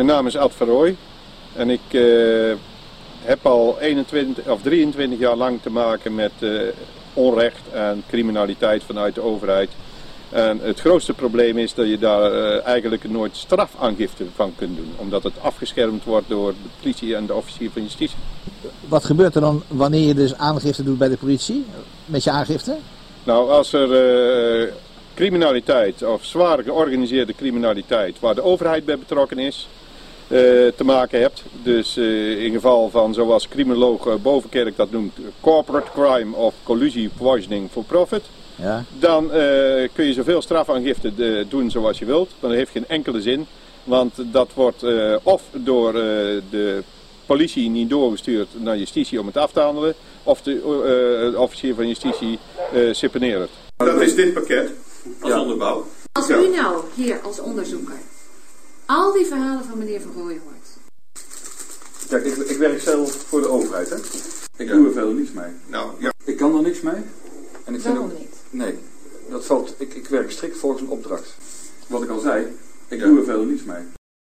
Mijn naam is Ad Verrooy en ik eh, heb al 21 of 23 jaar lang te maken met eh, onrecht en criminaliteit vanuit de overheid. En het grootste probleem is dat je daar eh, eigenlijk nooit strafaangifte van kunt doen. Omdat het afgeschermd wordt door de politie en de officier van justitie. Wat gebeurt er dan wanneer je dus aangifte doet bij de politie? Met je aangifte? Nou, als er criminaliteit of zwaar georganiseerde criminaliteit waar de overheid bij betrokken is, te maken hebt. Dus eh, in geval van, zoals criminoloog eh, Bovenkerk dat noemt, corporate crime of collusie poisoning for profit. Ja. Dan eh, kun je zoveel strafaangifte eh, doen zoals je wilt. Maar dat heeft geen enkele zin. Want dat wordt eh, of door eh, de politie niet doorgestuurd naar justitie om het af te handelen. Of de eh, officier van justitie eh seponeert. Dat is dit pakket als onderbouw. Als u nou hier als onderzoeker al die verhalen van meneer Van Rooij hoort. Kijk, ik, ik werk zelf voor de overheid, hè. Ik doe er verder niets mee. Nou, ja. Ik kan er niks mee. En ik vind Waarom ook- niet? Nee, dat valt, ik, ik werk strikt volgens een opdracht. Wat ik al zei, ik Ja. doe er verder niets mee.